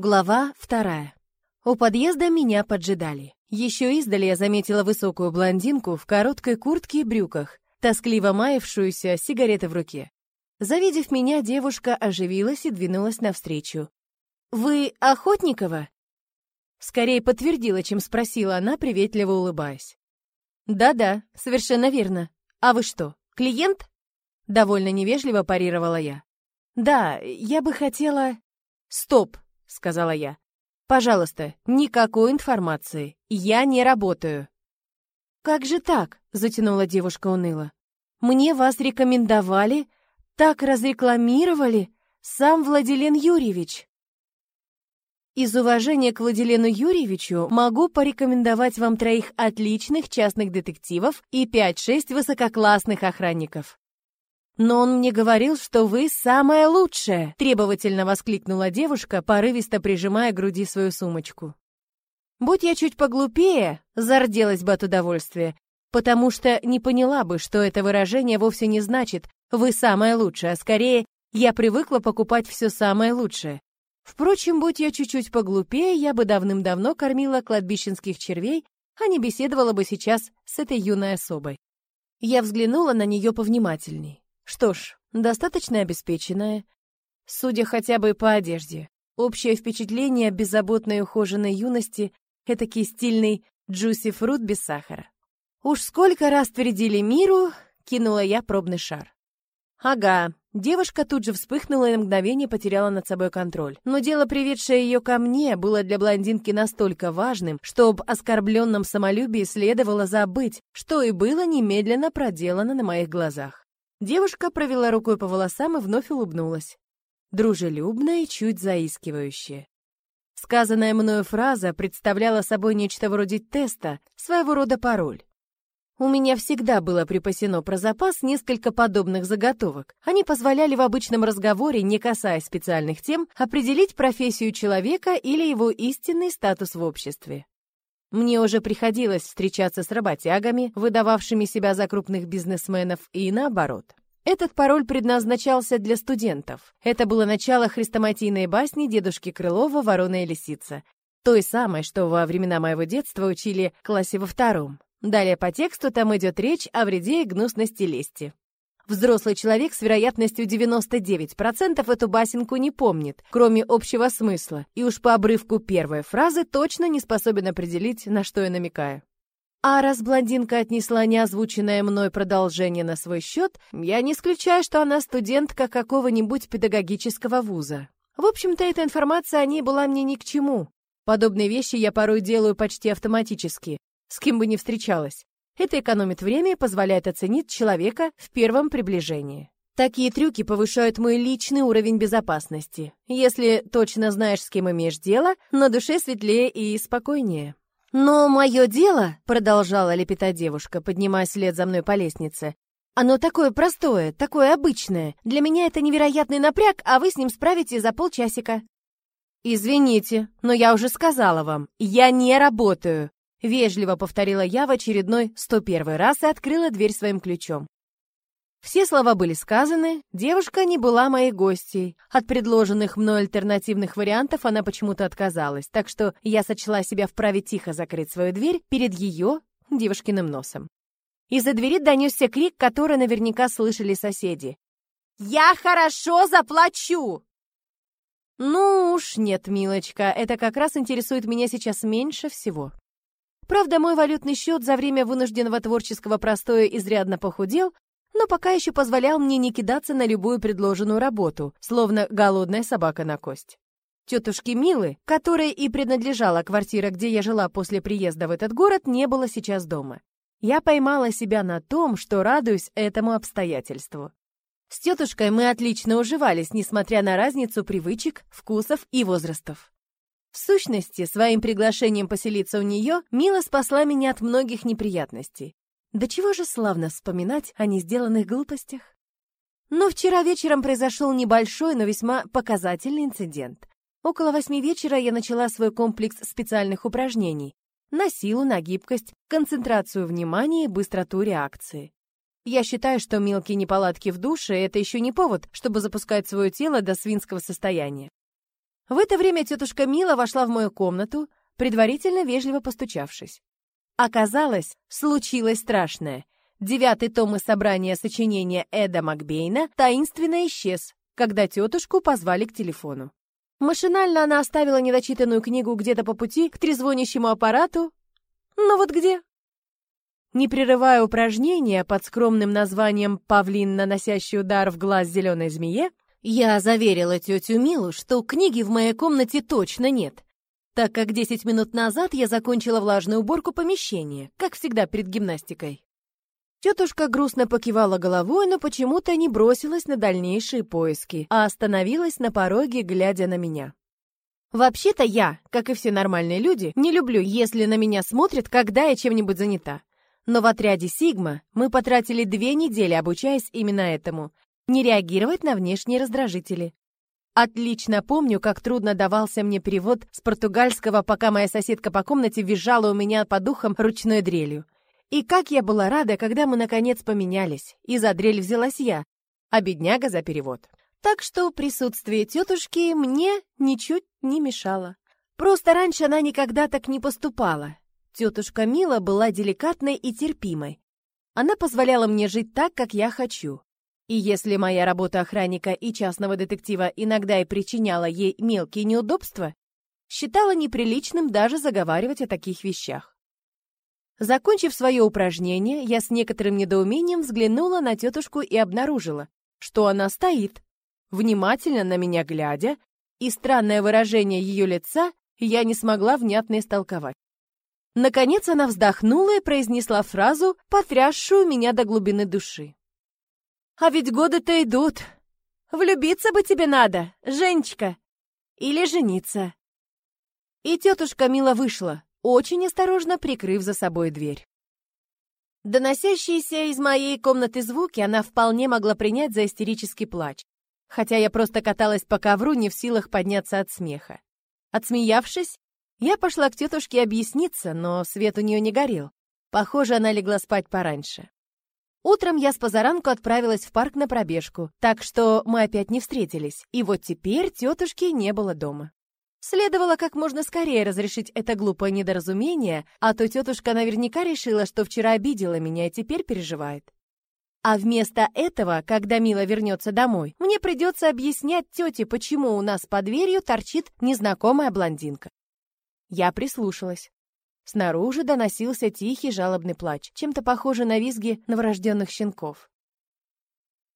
Глава вторая. У подъезда меня поджидали. Еще издали я заметила высокую блондинку в короткой куртке и брюках, тоскливо маявшуюся, сигареты в руке. Завидев меня, девушка оживилась и двинулась навстречу. «Вы Охотникова?» Скорее подтвердила, чем спросила она, приветливо улыбаясь. «Да-да, совершенно верно. А вы что, клиент?» Довольно невежливо парировала я. «Да, я бы хотела...» «Стоп!» — сказала я. «Пожалуйста, никакой информации. Я не работаю». «Как же так?» — затянула девушка уныло. «Мне вас рекомендовали, так разрекламировали сам Владилен Юрьевич». Из уважения к Владилену Юрьевичу могу порекомендовать вам троих отличных частных детективов и 5-6 высококлассных охранников. «Но он мне говорил, что вы самая лучшая!» — требовательно воскликнула девушка, порывисто прижимая к груди свою сумочку. Будь я чуть поглупее, зарделась бы от удовольствия, потому что не поняла бы, что это выражение вовсе не значит «вы самая лучшая», а скорее «я привыкла покупать все самое лучшее». Впрочем, будь я чуть-чуть поглупее, я бы давным-давно кормила кладбищенских червей, а не беседовала бы сейчас с этой юной особой. Я взглянула на нее повнимательней. Что ж, достаточно обеспеченная. Судя хотя бы по одежде. Общее впечатление беззаботной ухоженной юности — этакий стильный джуси-фрут без сахара. Уж сколько раз твердили миру, кинула я пробный шар. Ага, девушка тут же вспыхнула и на мгновение потеряла над собой контроль. Но дело, приведшее ее ко мне, было для блондинки настолько важным, что об оскорбленном самолюбии следовало забыть, что и было немедленно проделано на моих глазах. Девушка провела рукой по волосам и вновь улыбнулась. Дружелюбная и чуть заискивающая. Сказанная мною фраза представляла собой нечто вроде теста, своего рода пароль. У меня всегда было припасено про запас несколько подобных заготовок. Они позволяли в обычном разговоре, не касаясь специальных тем, определить профессию человека или его истинный статус в обществе. Мне уже приходилось встречаться с работягами, выдававшими себя за крупных бизнесменов, и наоборот. Этот пароль предназначался для студентов. Это было начало хрестоматийной басни дедушки Крылова «Ворона и лисица», той самой, что во времена моего детства учили в классе во втором. Далее по тексту там идет речь о вреде и гнусности лести. Взрослый человек с вероятностью 99% эту басенку не помнит, кроме общего смысла, и уж по обрывку первой фразы точно не способен определить, на что я намекаю. А раз блондинка отнесла неозвученное мной продолжение на свой счет, я не исключаю, что она студентка какого-нибудь педагогического вуза. В общем-то, эта информация о ней была мне ни к чему. Подобные вещи я порой делаю почти автоматически, с кем бы ни встречалась. Это экономит время и позволяет оценить человека в первом приближении. Такие трюки повышают мой личный уровень безопасности. Если точно знаешь, с кем имеешь дело, на душе светлее и спокойнее. «Но мое дело», — продолжала лепетать девушка, поднимаясь вслед за мной по лестнице, «оно такое простое, такое обычное. Для меня это невероятный напряг, а вы с ним справитесь за полчасика». «Извините, но я уже сказала вам, я не работаю», Вежливо повторила я в очередной 101 раз и открыла дверь своим ключом. Все слова были сказаны, девушка не была моей гостьей. От предложенных мной альтернативных вариантов она почему-то отказалась, так что я сочла себя вправе тихо закрыть свою дверь перед ее, девушкиным носом. Из-за двери донесся крик, который наверняка слышали соседи. «Я хорошо заплачу!» Ну уж нет, милочка, это как раз интересует меня сейчас меньше всего. Правда, мой валютный счет за время вынужденного творческого простоя изрядно похудел, но пока еще позволял мне не кидаться на любую предложенную работу, словно голодная собака на кость. Тетушки Милы, которой и принадлежала квартира, где я жила после приезда в этот город, не было сейчас дома. Я поймала себя на том, что радуюсь этому обстоятельству. С тетушкой мы отлично уживались, несмотря на разницу привычек, вкусов и возрастов. В сущности, своим приглашением поселиться у нее Мила спасла меня от многих неприятностей. Да чего же славно вспоминать о несделанных глупостях? Но вчера вечером произошел небольшой, но весьма показательный инцидент. Около восьми вечера я начала свой комплекс специальных упражнений на силу, на гибкость, концентрацию внимания и быстроту реакции. Я считаю, что мелкие неполадки в душе — это еще не повод, чтобы запускать свое тело до свинского состояния. В это время тетушка Мила вошла в мою комнату, предварительно вежливо постучавшись. Оказалось, случилось страшное. Девятый том из собрания сочинения Эда Макбейна таинственно исчез, когда тетушку позвали к телефону. Машинально она оставила недочитанную книгу где-то по пути к трезвонящему аппарату. Но вот где? Не прерывая упражнения под скромным названием «Павлин, наносящий удар в глаз зеленой змее», я заверила тетю Милу, что книги в моей комнате точно нет, так как 10 минут назад я закончила влажную уборку помещения, как всегда перед гимнастикой. Тетушка грустно покивала головой, но почему-то не бросилась на дальнейшие поиски, а остановилась на пороге, глядя на меня. Вообще-то я, как и все нормальные люди, не люблю, если на меня смотрят, когда я чем-нибудь занята. Но в отряде «Сигма» мы потратили две недели, обучаясь именно этому — не реагировать на внешние раздражители. Отлично помню, как трудно давался мне перевод с португальского, пока моя соседка по комнате визжала у меня по духам ручной дрелью. И как я была рада, когда мы наконец поменялись, и за дрель взялась я, а бедняга за перевод. Так что присутствие тетушки мне ничуть не мешало. Просто раньше она никогда так не поступала. Тетушка Мила была деликатной и терпимой. Она позволяла мне жить так, как я хочу. И если моя работа охранника и частного детектива иногда и причиняла ей мелкие неудобства, считала неприличным даже заговаривать о таких вещах. Закончив свое упражнение, я с некоторым недоумением взглянула на тетушку и обнаружила, что она стоит, внимательно на меня глядя, и странное выражение ее лица я не смогла внятно истолковать. Наконец она вздохнула и произнесла фразу, потрясшую меня до глубины души. «А ведь годы-то идут. Влюбиться бы тебе надо, Женечка. Или жениться». И тетушка мило вышла, очень осторожно прикрыв за собой дверь. Доносящиеся из моей комнаты звуки она вполне могла принять за истерический плач, хотя я просто каталась по ковру, не в силах подняться от смеха. Отсмеявшись, я пошла к тетушке объясниться, но свет у нее не горел. Похоже, она легла спать пораньше. Утром я с позаранку отправилась в парк на пробежку, так что мы опять не встретились, и вот теперь тетушки не было дома. Следовало как можно скорее разрешить это глупое недоразумение, а то тетушка наверняка решила, что вчера обидела меня и теперь переживает. А вместо этого, когда Мила вернется домой, мне придется объяснять тете, почему у нас под дверью торчит незнакомая блондинка. Я прислушалась. Снаружи доносился тихий жалобный плач, чем-то похожий на визги новорожденных щенков.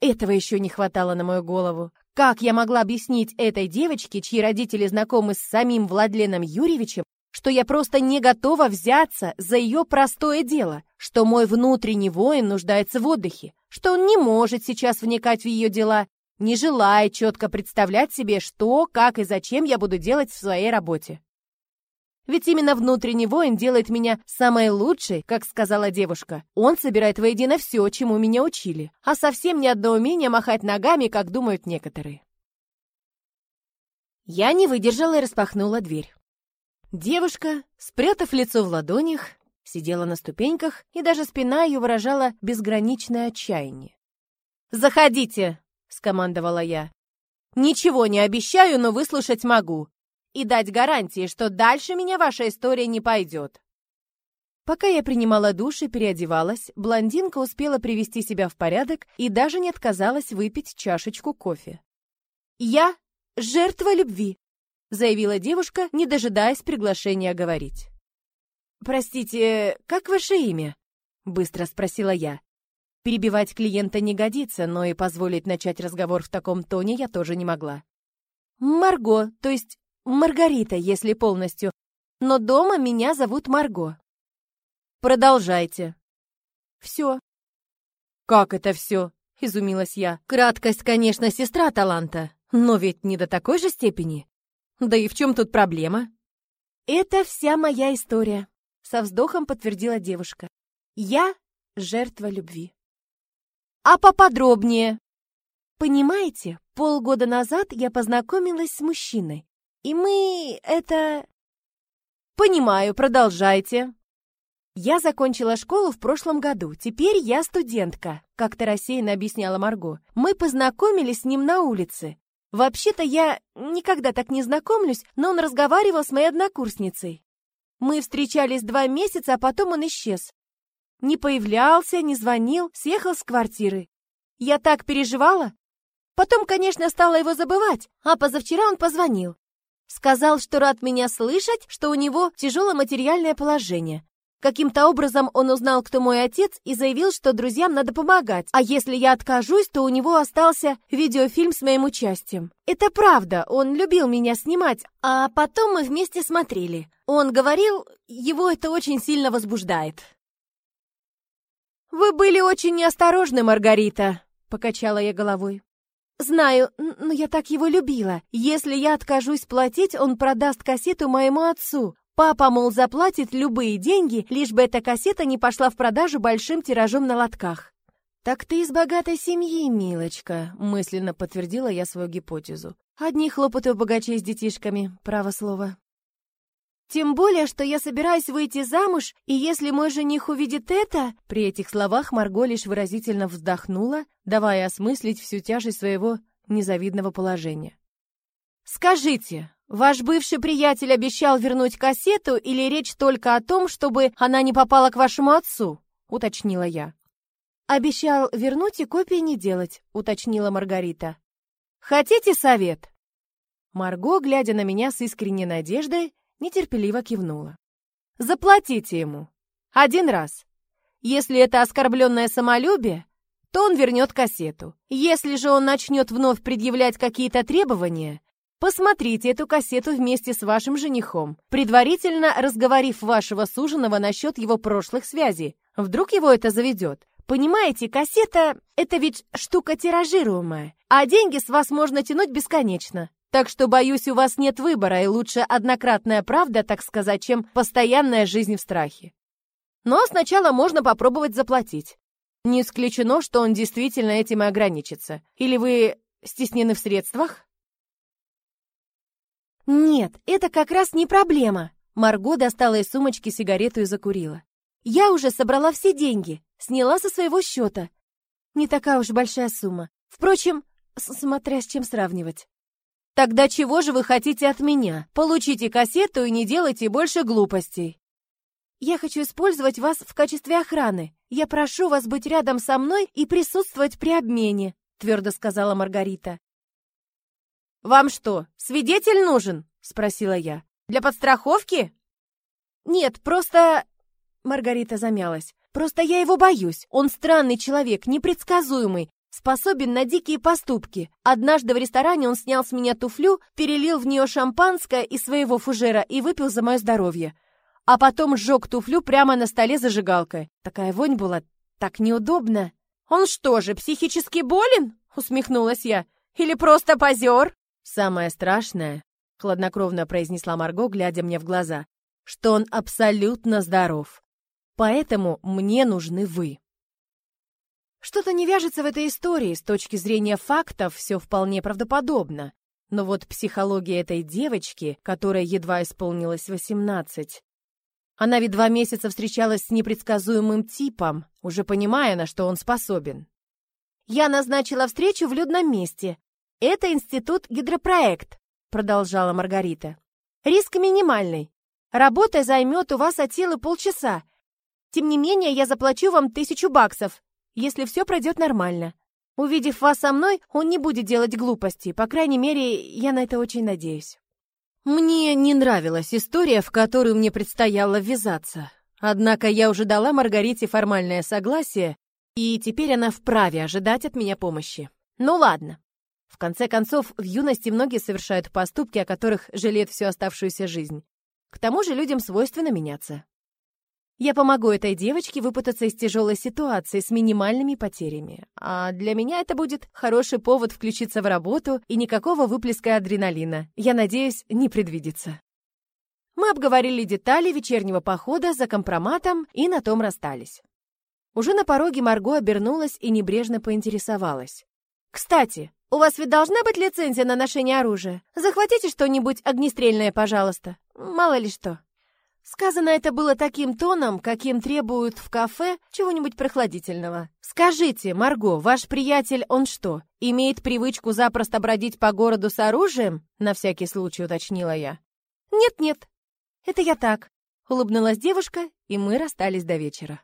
Этого еще не хватало на мою голову. Как я могла объяснить этой девочке, чьи родители знакомы с самим Владленом Юрьевичем, что я просто не готова взяться за ее простое дело, что мой внутренний воин нуждается в отдыхе, что он не может сейчас вникать в ее дела, не желая четко представлять себе, что, как и зачем я буду делать в своей работе. Ведь именно внутренний воин делает меня самой лучшей, как сказала девушка. Он собирает воедино все, чему меня учили, а совсем не одно умение махать ногами, как думают некоторые. Я не выдержала и распахнула дверь. Девушка, спрятав лицо в ладонях, сидела на ступеньках, и даже спина ее выражала безграничное отчаяние. «Заходите!» — скомандовала я. «Ничего не обещаю, но выслушать могу и дать гарантии, что дальше меня ваша история не пойдет. Пока я принимала душ и переодевалась, блондинка успела привести себя в порядок и даже не отказалась выпить чашечку кофе. «Я — жертва любви», — заявила девушка, не дожидаясь приглашения говорить. «Простите, как ваше имя?» — быстро спросила я. Перебивать клиента не годится, но и позволить начать разговор в таком тоне я тоже не могла. «Марго, то есть Маргарита, если полностью. Но дома меня зовут Марго. Продолжайте. Все. Как это все? Изумилась я. Краткость, конечно, сестра таланта, но ведь не до такой же степени. Да и в чем тут проблема? Это вся моя история, со вздохом подтвердила девушка. Я жертва любви. А поподробнее? Понимаете, полгода назад я познакомилась с мужчиной. И мы это... Понимаю, продолжайте. Я закончила школу в прошлом году. Теперь я студентка, как-то рассеянно объясняла Марго. Мы познакомились с ним на улице. Вообще-то я никогда так не знакомлюсь, но он разговаривал с моей однокурсницей. Мы встречались два месяца, а потом он исчез. Не появлялся, не звонил, съехал с квартиры. Я так переживала. Потом, конечно, стала его забывать, а позавчера он позвонил. Сказал, что рад меня слышать, что у него тяжелое материальное положение. Каким-то образом он узнал, кто мой отец, и заявил, что друзьям надо помогать. А если я откажусь, то у него остался видеофильм с моим участием. Это правда, он любил меня снимать, а потом мы вместе смотрели. Он говорил, его это очень сильно возбуждает. «Вы были очень неосторожны, Маргарита», — покачала я головой. «Знаю, но я так его любила. Если я откажусь платить, он продаст кассету моему отцу. Папа, мол, заплатит любые деньги, лишь бы эта кассета не пошла в продажу большим тиражом на лотках. «Так ты из богатой семьи, милочка», — мысленно подтвердила я свою гипотезу. «Одни хлопоты у богачей с детишками, право слово». «Тем более, что я собираюсь выйти замуж, и если мой жених увидит это...» При этих словах Марго лишь выразительно вздохнула, давая осмыслить всю тяжесть своего незавидного положения. «Скажите, ваш бывший приятель обещал вернуть кассету или речь только о том, чтобы она не попала к вашему отцу?» — уточнила я. «Обещал вернуть и копии не делать», — уточнила Маргарита. «Хотите совет?» Марго, глядя на меня с искренней надеждой, нетерпеливо кивнула. «Заплатите ему. Один раз. Если это оскорбленное самолюбие, то он вернет кассету. Если же он начнет вновь предъявлять какие-то требования, Посмотрите эту кассету вместе с вашим женихом, предварительно разговорив вашего суженого насчет его прошлых связей. Вдруг его это заведет. Понимаете, кассета — это ведь штука тиражируемая, а деньги с вас можно тянуть бесконечно. Так что, боюсь, у вас нет выбора, и лучше однократная правда, так сказать, чем постоянная жизнь в страхе. Но сначала можно попробовать заплатить. Не исключено, что он действительно этим и ограничится. Или вы стеснены в средствах? «Нет, это как раз не проблема». Марго достала из сумочки сигарету и закурила. «Я уже собрала все деньги, сняла со своего счета. Не такая уж большая сумма. Впрочем, смотря с чем сравнивать». «Тогда чего же вы хотите от меня? Получите кассету и не делайте больше глупостей». «Я хочу использовать вас в качестве охраны. Я прошу вас быть рядом со мной и присутствовать при обмене», твердо сказала Маргарита. «Вам что, свидетель нужен?» — спросила я. «Для подстраховки?» «Нет, просто...» Маргарита замялась. «Просто я его боюсь. Он странный человек, непредсказуемый, способен на дикие поступки. Однажды в ресторане он снял с меня туфлю, перелил в нее шампанское из своего фужера и выпил за мое здоровье. А потом сжег туфлю прямо на столе зажигалкой. Такая вонь была так неудобно. «Он что же, психически болен?» — усмехнулась я. «Или просто позер?» «Самое страшное», — хладнокровно произнесла Марго, глядя мне в глаза, «что он абсолютно здоров. Поэтому мне нужны вы». Что-то не вяжется в этой истории, с точки зрения фактов все вполне правдоподобно. Но вот психология этой девочки, которая едва исполнилась восемнадцать, она ведь два месяца встречалась с непредсказуемым типом, уже понимая, на что он способен. «Я назначила встречу в людном месте. «Это институт гидропроект», — продолжала Маргарита. «Риск минимальный. Работа займет у вас от силы полчаса. Тем не менее, я заплачу вам тысячу баксов, если все пройдет нормально. Увидев вас со мной, он не будет делать глупости. По крайней мере, я на это очень надеюсь». Мне не нравилась история, в которую мне предстояло ввязаться. Однако я уже дала Маргарите формальное согласие, и теперь она вправе ожидать от меня помощи. Ну ладно, в конце концов, в юности многие совершают поступки, о которых жалеют всю оставшуюся жизнь. К тому же людям свойственно меняться. Я помогу этой девочке выпутаться из тяжелой ситуации с минимальными потерями. А для меня это будет хороший повод включиться в работу и никакого выплеска адреналина. Я надеюсь, не предвидится. Мы обговорили детали вечернего похода за компроматом и на том расстались. Уже на пороге Марго обернулась и небрежно поинтересовалась. «Кстати, у вас ведь должна быть лицензия на ношение оружия. Захватите что-нибудь огнестрельное, пожалуйста. Мало ли что». Сказано это было таким тоном, каким требуют в кафе чего-нибудь прохладительного. «Скажите, Марго, ваш приятель, он что, Имеет привычку запросто бродить по городу с оружием? На всякий случай уточнила я. Нет-нет, это я так. Улыбнулась девушка, и мы расстались до вечера.